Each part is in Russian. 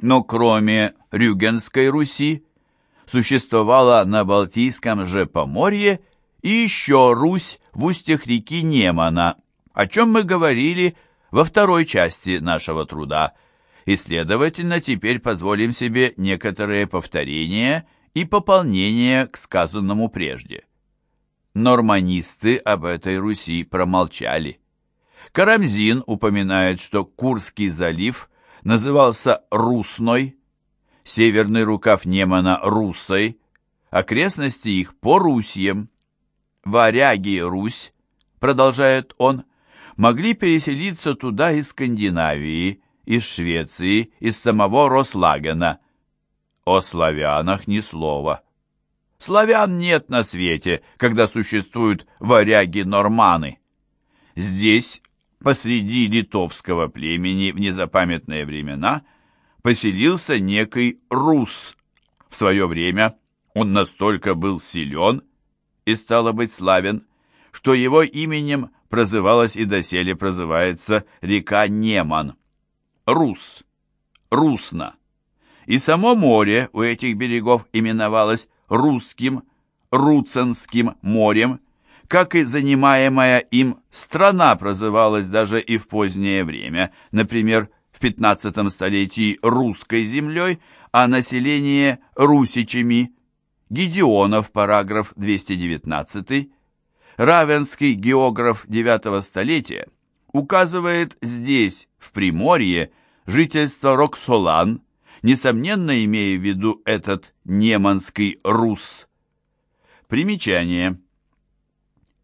Но кроме Рюгенской Руси существовала на Балтийском же поморье и еще Русь в устьях реки Немана, о чем мы говорили во второй части нашего труда, и, следовательно, теперь позволим себе некоторые повторения и пополнения к сказанному прежде. Норманисты об этой Руси промолчали. Карамзин упоминает, что Курский залив назывался Русной, северный рукав Немана Руссой, окрестности их по Русьям. Варяги Русь, продолжает он, могли переселиться туда из Скандинавии, из Швеции, из самого Рослагена. О славянах ни слова. Славян нет на свете, когда существуют варяги-норманы. Здесь, посреди литовского племени в незапамятные времена, поселился некий Рус. В свое время он настолько был силен и, стало быть, славен, что его именем прозывалась и доселе прозывается река Неман. Рус, Русна. И само море у этих берегов именовалось Русским, Руценским морем, как и занимаемая им страна прозывалась даже и в позднее время, например, в 15 столетии русской землей, а население русичами. Гедеонов, параграф 219, Равенский географ IX столетия указывает здесь, в Приморье, жительство Роксолан, несомненно имея в виду этот неманский рус. Примечание.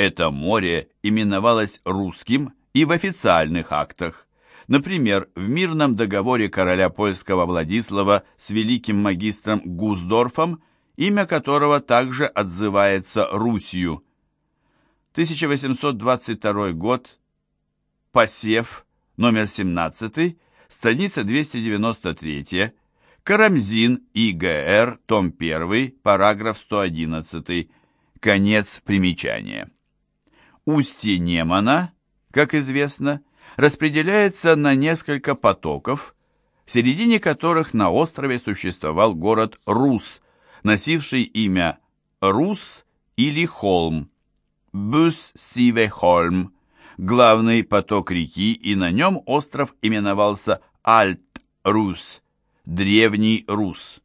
Это море именовалось русским и в официальных актах. Например, в мирном договоре короля польского Владислава с великим магистром Гуздорфом, имя которого также отзывается Русью – 1822 год, посев, номер 17, страница 293, Карамзин, ИГР, том 1, параграф 111, конец примечания. Устье Немана, как известно, распределяется на несколько потоков, в середине которых на острове существовал город Рус, носивший имя Рус или Холм. Бюс-Сивехольм, главный поток реки, и на нем остров именовался Альт-Рус, Древний Рус.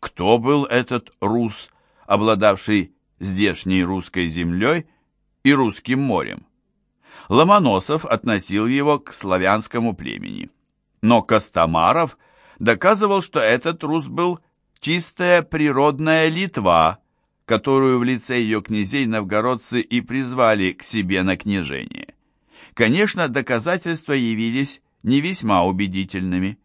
Кто был этот Рус, обладавший здешней русской землей и русским морем? Ломоносов относил его к славянскому племени. Но Костомаров доказывал, что этот Рус был чистая природная Литва, которую в лице ее князей новгородцы и призвали к себе на княжение. Конечно, доказательства явились не весьма убедительными.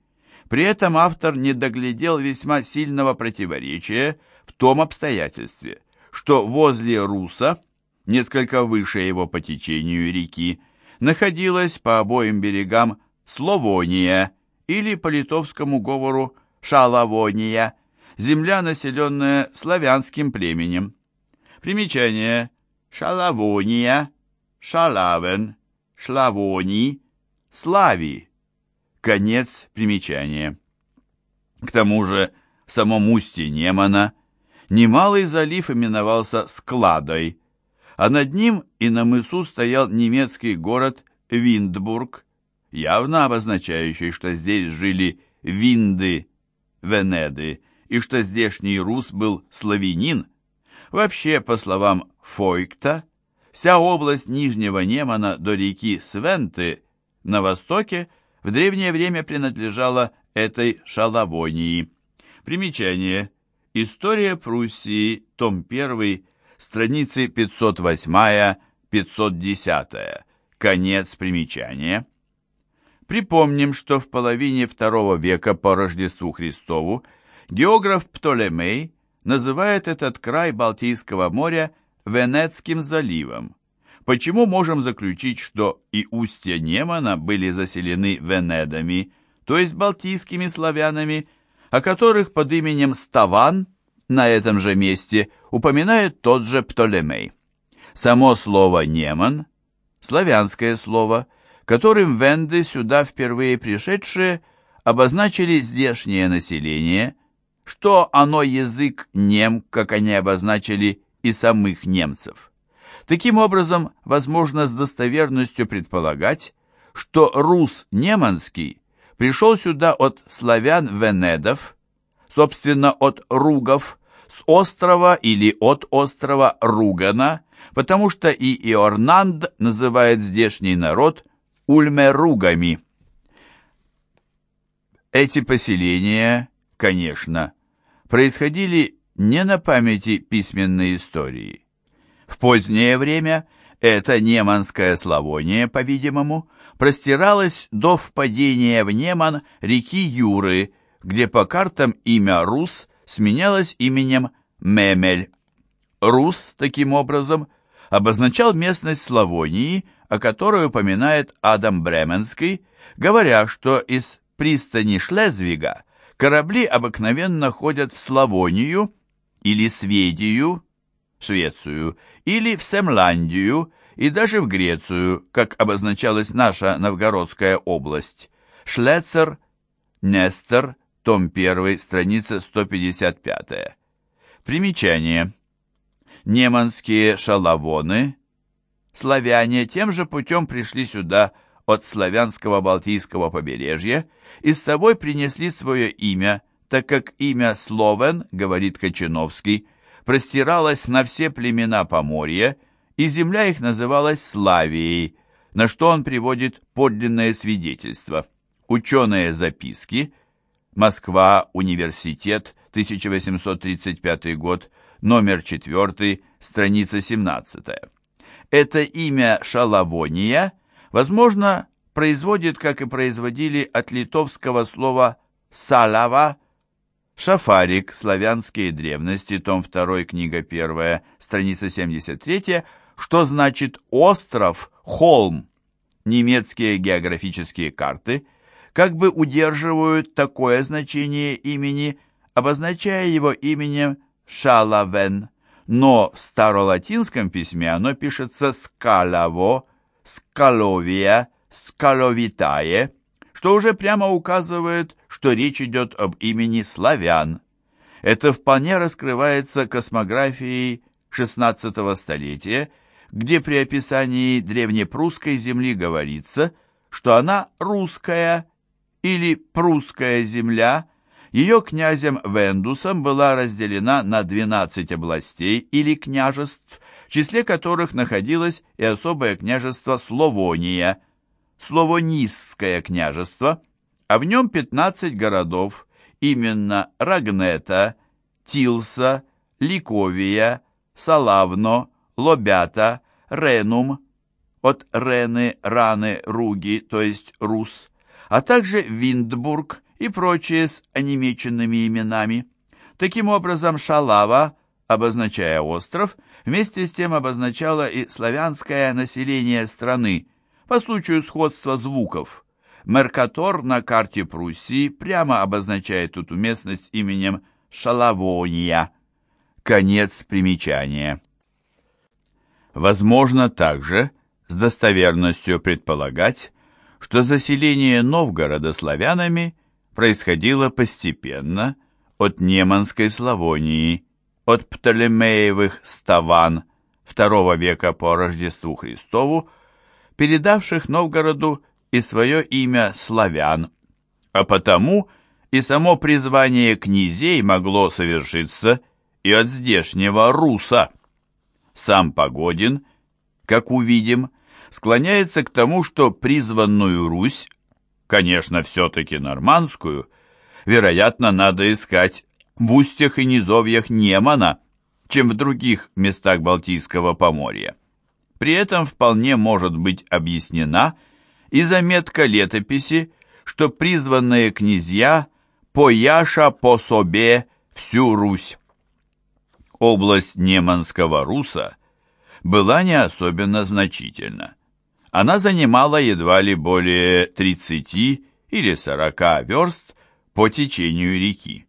При этом автор не доглядел весьма сильного противоречия в том обстоятельстве, что возле Руса, несколько выше его по течению реки, находилась по обоим берегам Словония или по литовскому говору Шалавония – земля, населенная славянским племенем. Примечание. Шалавония, Шалавен, Шлавоний, Слави. Конец примечания. К тому же в самом устье Немана немалый залив именовался Складой, а над ним и на мысу стоял немецкий город Виндбург, явно обозначающий, что здесь жили винды, венеды, и что здешний рус был славянин. Вообще, по словам Фойкта, вся область Нижнего Немана до реки Свенты на востоке в древнее время принадлежала этой Шалавонии. Примечание. История Пруссии, том 1, страницы 508-510. Конец примечания. Припомним, что в половине II века по Рождеству Христову Географ Птолемей называет этот край Балтийского моря Венецким заливом. Почему можем заключить, что и устья Немана были заселены венедами, то есть балтийскими славянами, о которых под именем Ставан на этом же месте упоминает тот же Птолемей. Само слово «неман» – славянское слово, которым венды, сюда впервые пришедшие, обозначили здешнее население, что оно язык нем, как они обозначили и самых немцев. Таким образом, возможно с достоверностью предполагать, что рус неманский пришел сюда от славян-венедов, собственно, от ругов, с острова или от острова Ругана, потому что и Иорнанд называет здешний народ ульмеругами. Эти поселения, конечно, происходили не на памяти письменной истории. В позднее время это неманское Славония, по-видимому, простиралось до впадения в Неман реки Юры, где по картам имя Рус сменялось именем Мемель. Рус, таким образом, обозначал местность Славонии, о которой упоминает Адам Бременский, говоря, что из пристани Шлезвига корабли обыкновенно ходят в Славонию или Сведию, Швецию, или в Семландию, и даже в Грецию, как обозначалась наша Новгородская область. Шлецер, Нестер, том 1, страница 155. Примечание. Неманские шалавоны, славяне, тем же путем пришли сюда от славянского Балтийского побережья и с собой принесли свое имя, так как имя Словен, говорит Кочиновский, простиралось на все племена Поморья, и земля их называлась Славией, на что он приводит подлинное свидетельство. Ученые записки, Москва, университет, 1835 год, номер 4, страница 17. Это имя Шалавония, возможно, производит, как и производили от литовского слова «салава», Шафарик, славянские древности, том 2, книга 1, страница 73, что значит «остров», «холм». Немецкие географические карты как бы удерживают такое значение имени, обозначая его именем Шалавен, но в старолатинском письме оно пишется «скалаво», «скаловия», «скаловитае», что уже прямо указывает, что речь идет об имени славян. Это вполне раскрывается космографией XVI столетия, где при описании древнепрусской земли говорится, что она русская или прусская земля, ее князем Вендусом была разделена на 12 областей или княжеств, в числе которых находилось и особое княжество Словония, Словонисское княжество, а в нем 15 городов, именно Рагнета, Тилса, Ликовия, Салавно, Лобята, Ренум, от Рены, Раны, Руги, то есть Рус, а также Виндбург и прочие с онемеченными именами. Таким образом, Шалава, обозначая остров, вместе с тем обозначала и славянское население страны, по случаю сходства звуков. Меркатор на карте Пруссии прямо обозначает эту местность именем Шалавония. Конец примечания. Возможно также с достоверностью предполагать, что заселение Новгорода славянами происходило постепенно от Неманской Славонии, от Птолемеевых Ставан II века по Рождеству Христову, передавших Новгороду и свое имя славян, а потому и само призвание князей могло совершиться и от здешнего руса. Сам Погодин, как увидим, склоняется к тому, что призванную Русь, конечно, все-таки нормандскую, вероятно, надо искать в устьях и низовьях Немана, чем в других местах Балтийского поморья. При этом вполне может быть объяснена и заметка летописи, что призванные князья пояша по собе всю Русь область Неманского Руса была не особенно значительна. Она занимала едва ли более 30 или 40 верст по течению реки.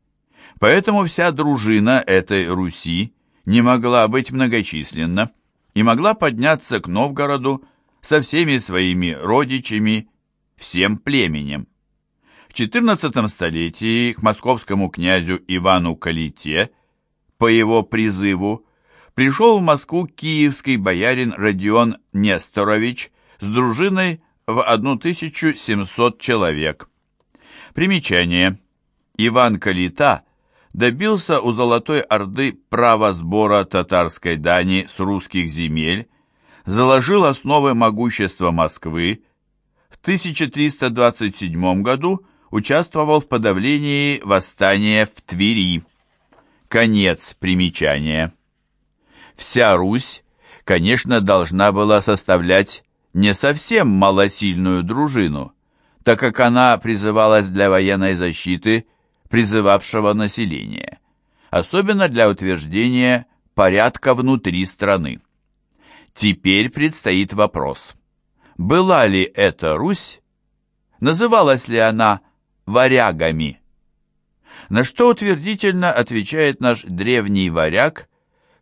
Поэтому вся дружина этой Руси не могла быть многочисленна и могла подняться к Новгороду со всеми своими родичами, всем племенем. В XIV столетии к московскому князю Ивану Калите по его призыву пришел в Москву киевский боярин Родион Несторович с дружиной в 1700 человек. Примечание. Иван Калита добился у Золотой Орды права сбора татарской дани с русских земель, заложил основы могущества Москвы, в 1327 году участвовал в подавлении восстания в Твери. Конец примечания. Вся Русь, конечно, должна была составлять не совсем малосильную дружину, так как она призывалась для военной защиты призывавшего населения, особенно для утверждения порядка внутри страны. Теперь предстоит вопрос, была ли это Русь, называлась ли она варягами? На что утвердительно отвечает наш древний варяг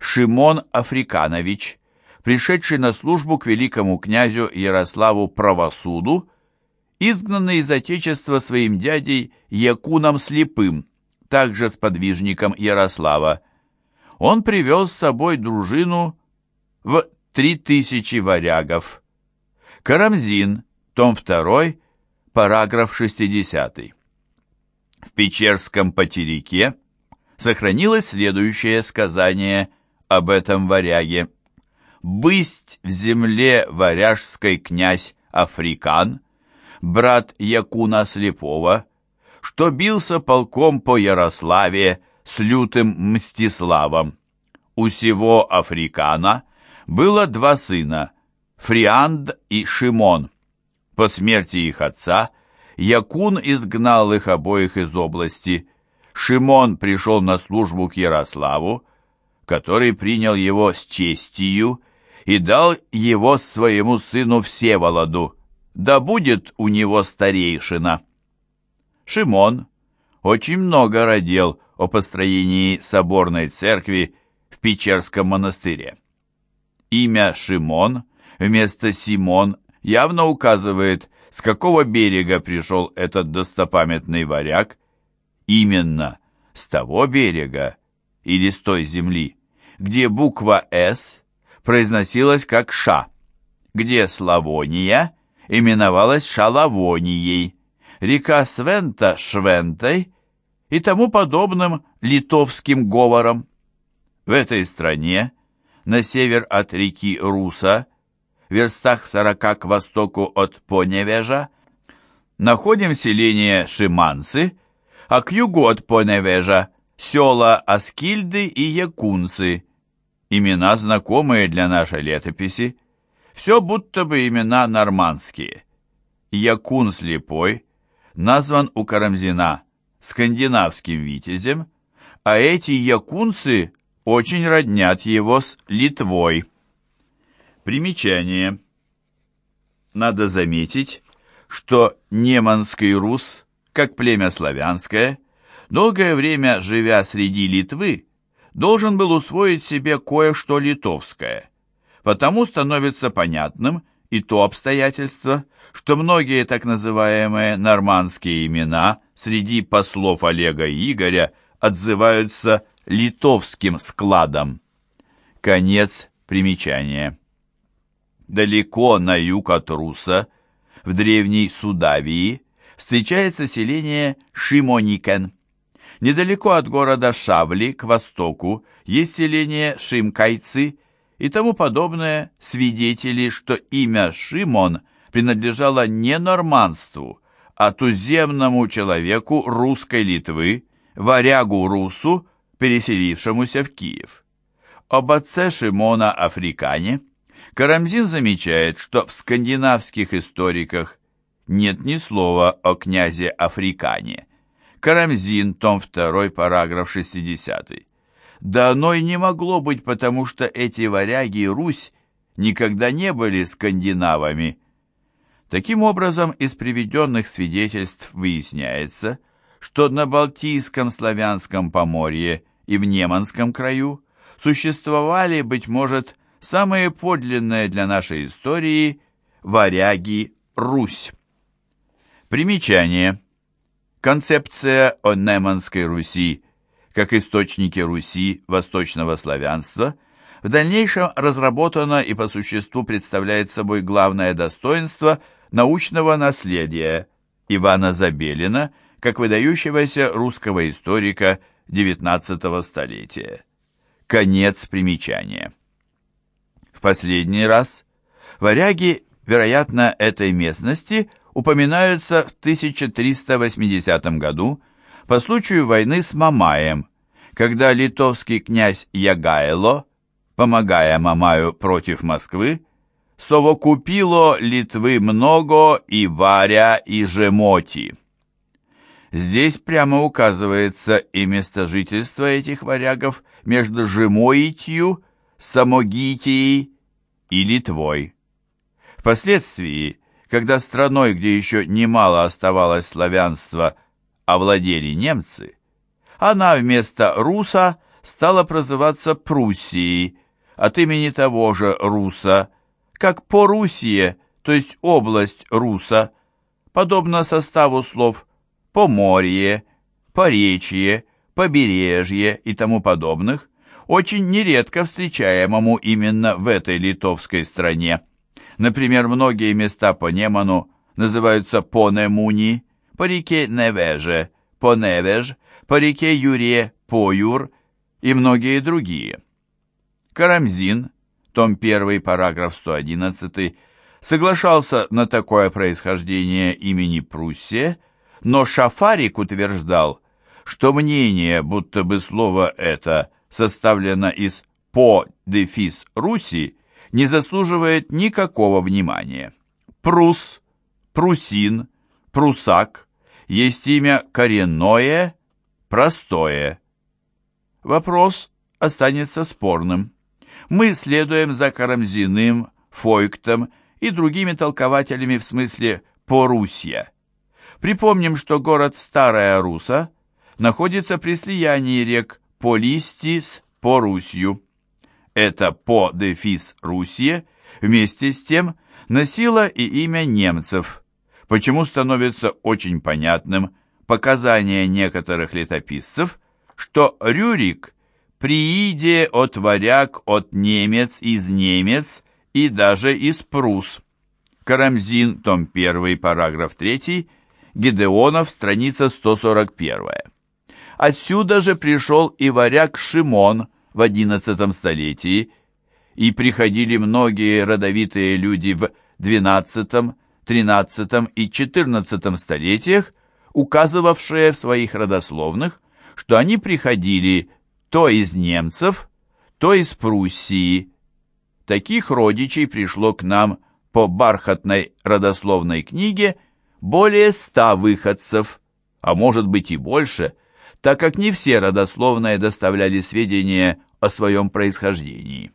Шимон Африканович, пришедший на службу к великому князю Ярославу Правосуду, изгнанный из отечества своим дядей Якуном Слепым, также сподвижником Ярослава. Он привел с собой дружину в три тысячи варягов. Карамзин, том 2, параграф 60. В Печерском потерике сохранилось следующее сказание об этом варяге. «Бысть в земле варяжской князь Африкан, брат Якуна Слепого, что бился полком по Ярославе с лютым Мстиславом. У сего Африкана было два сына, Фрианд и Шимон. По смерти их отца Якун изгнал их обоих из области. Шимон пришел на службу к Ярославу, который принял его с честью и дал его своему сыну Всеволоду, да будет у него старейшина. Шимон очень много родил о построении соборной церкви в Печерском монастыре. Имя Шимон вместо Симон явно указывает, с какого берега пришел этот достопамятный варяг, именно с того берега или с той земли, где буква «С» произносилась как «Ша», где Славония именовалась Шалавонией, река Свента – Швентой и тому подобным литовским говором. В этой стране, на север от реки Руса, в верстах сорока к востоку от Поневежа, находим селение Шиманцы, а к югу от Поневежа – села Аскильды и Якунцы, имена знакомые для нашей летописи, все будто бы имена нормандские. Якун Слепой назван у Карамзина скандинавским витязем, а эти якунцы очень роднят его с Литвой. Примечание. Надо заметить, что неманский рус, как племя славянское, долгое время живя среди Литвы, должен был усвоить себе кое-что литовское. Потому становится понятным и то обстоятельство, что многие так называемые нормандские имена среди послов Олега и Игоря отзываются литовским складом. Конец примечания. Далеко на юг от Руса, в древней Судавии, встречается селение Шимоникен. Недалеко от города Шавли, к востоку, есть селение Шимкайцы и тому подобное свидетели, что имя Шимон принадлежало не норманству, а туземному человеку русской Литвы, варягу Русу, переселившемуся в Киев. Об отце Шимона Африкане Карамзин замечает, что в скандинавских историках нет ни слова о князе Африкане. Карамзин, том 2, параграф 60. Да оно и не могло быть, потому что эти варяги и Русь никогда не были скандинавами. Таким образом, из приведенных свидетельств выясняется, что на Балтийском славянском поморье и в Неманском краю существовали, быть может, самые подлинные для нашей истории варяги Русь. Примечание. Концепция о Неманской Руси как источнике Руси восточного славянства в дальнейшем разработана и по существу представляет собой главное достоинство научного наследия Ивана Забелина как выдающегося русского историка XIX столетия. Конец примечания. В последний раз варяги, вероятно, этой местности упоминаются в 1380 году по случаю войны с Мамаем, когда литовский князь Ягайло, помогая Мамаю против Москвы, совокупило Литвы много и Варя и Жемоти. Здесь прямо указывается и место жительства этих варягов между Жемоитью, Самогитией и Литвой. Впоследствии, когда страной, где еще немало оставалось славянства, овладели немцы, она вместо Руса стала прозываться Пруссией, от имени того же Руса, как Порусия, то есть область Руса, подобно составу слов Поморье, Поречье, Побережье и тому подобных, очень нередко встречаемому именно в этой литовской стране. Например, многие места по Неману называются Понемуни, по реке Невеже, Поневеж, по реке Юре, Поюр и многие другие. Карамзин, том 1, параграф 111, соглашался на такое происхождение имени Пруссия, но Шафарик утверждал, что мнение, будто бы слово это составлено из «по-дефис Руси», не заслуживает никакого внимания. Прус, прусин, прусак есть имя коренное, простое. Вопрос останется спорным. Мы следуем за Карамзиным, Фойктом и другими толкователями в смысле «порусья». Припомним, что город Старая Руса находится при слиянии рек Полисти с Порусью. Это по-дефис Русье вместе с тем носило и имя немцев, почему становится очень понятным показание некоторых летописцев, что Рюрик прииде от варяг, от немец, из немец и даже из прус. Карамзин, том 1, параграф 3, Гедеонов, страница 141. Отсюда же пришел и варяг Шимон в XI столетии, и приходили многие родовитые люди в XII, XIII и XIV столетиях, указывавшие в своих родословных, что они приходили то из немцев, то из Пруссии. Таких родичей пришло к нам по бархатной родословной книге более ста выходцев, а может быть и больше, так как не все родословные доставляли сведения о своем происхождении.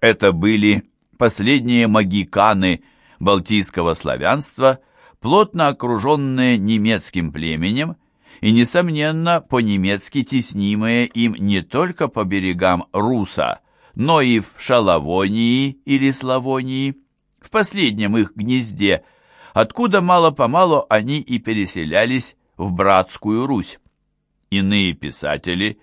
Это были последние магиканы балтийского славянства, плотно окруженные немецким племенем и, несомненно, по-немецки теснимые им не только по берегам Руса, но и в Шалавонии или Славонии, в последнем их гнезде – откуда мало-помалу они и переселялись в братскую Русь. Иные писатели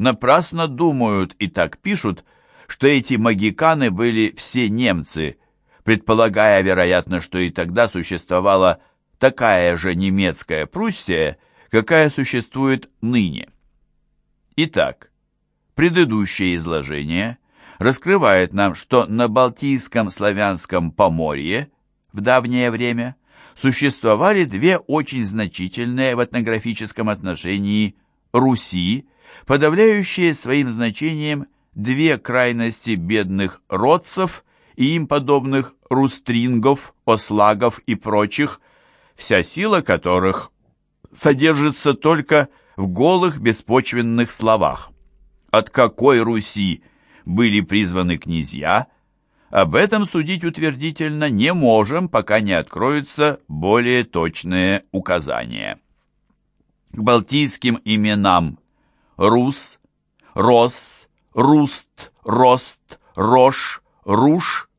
напрасно думают и так пишут, что эти магиканы были все немцы, предполагая, вероятно, что и тогда существовала такая же немецкая Пруссия, какая существует ныне. Итак, предыдущее изложение раскрывает нам, что на Балтийском славянском поморье – в давнее время существовали две очень значительные в этнографическом отношении Руси, подавляющие своим значением две крайности бедных родцев и им подобных рустрингов, ослагов и прочих, вся сила которых содержится только в голых беспочвенных словах. От какой Руси были призваны князья – об этом судить утвердительно не можем, пока не откроются более точные указания. К балтийским именам Рус, Рос, Руст, Рост, Рош, Руш.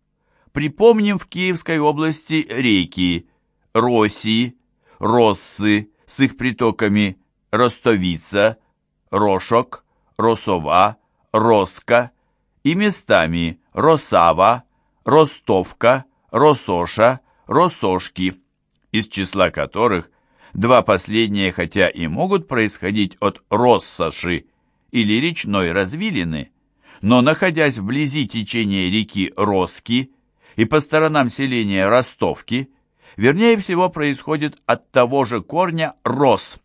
Припомним в Киевской области реки Роси, Россы, с их притоками Ростовица, Рошок, Росова, Роска и местами Росава, Ростовка, Росоша, Росошки, из числа которых два последние, хотя и могут происходить от Россоши или речной развилины, но, находясь вблизи течения реки Роски и по сторонам селения Ростовки, вернее всего происходит от того же корня «рос».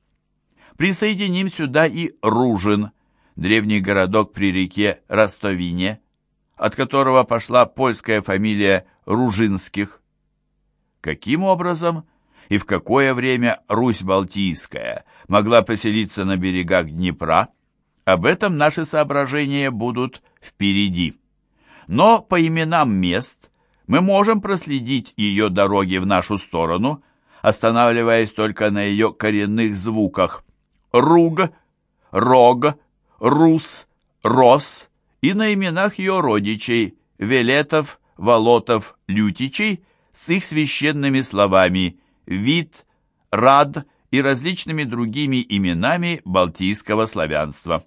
Присоединим сюда и Ружин, древний городок при реке Ростовине, от которого пошла польская фамилия Ружинских. Каким образом и в какое время Русь Балтийская могла поселиться на берегах Днепра, об этом наши соображения будут впереди. Но по именам мест мы можем проследить ее дороги в нашу сторону, останавливаясь только на ее коренных звуках «руг», «рог», «рус», «рос» и на именах ее родичей Велетов, Волотов, Лютичей с их священными словами «вид», «рад» и различными другими именами балтийского славянства.